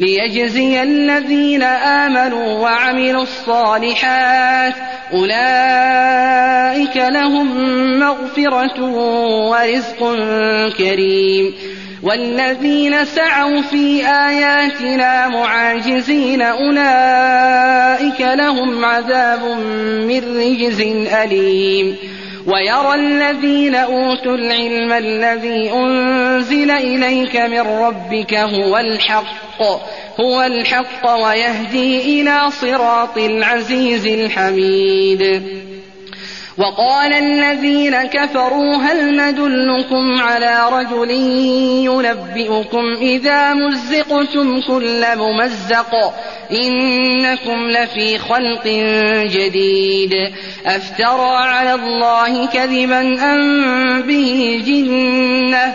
ليجزي الذين آمنوا وعملوا الصالحات أولئك لهم مغفرة ورزق كريم والذين سعوا في آياتنا معاجزين أولئك لهم عذاب من رجز أليم ويرى الذين أوتوا العلم الذي أنزل إليك من ربك هو الحق هو الحق ويهدي إلى صراط العزيز الحميد. وقال الذين كفروا هل ندلكم على رجل ينبئكم إذا مزقتم كل ممزق؟ إنكم لفي خلق جديد. أفترى على الله كذبا أم به جنة؟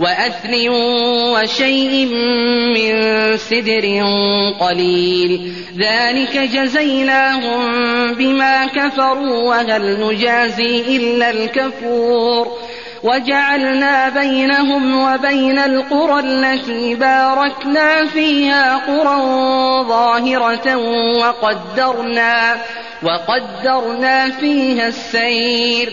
وأثل وشيء من سدر قليل. ذلك جزيناهم بما كفروا وهل نجازي إلا الكفور. وجعلنا بينهم وبين القرى التي باركنا فيها قرى ظاهرة وقدرنا وقدرنا فيها السير.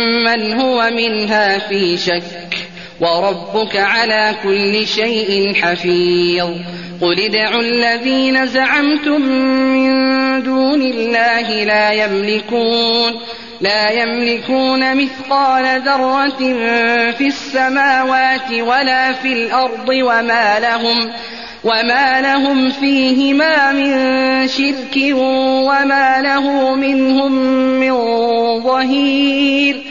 هو منها في شك وربك على كل شيء حفيظ. قل ادعوا الذين زعمتم من دون الله لا يملكون لا يملكون مثقال ذرة في السماوات ولا في الأرض وما لهم وما لهم فيهما من شرك وما له منهم من ظهير.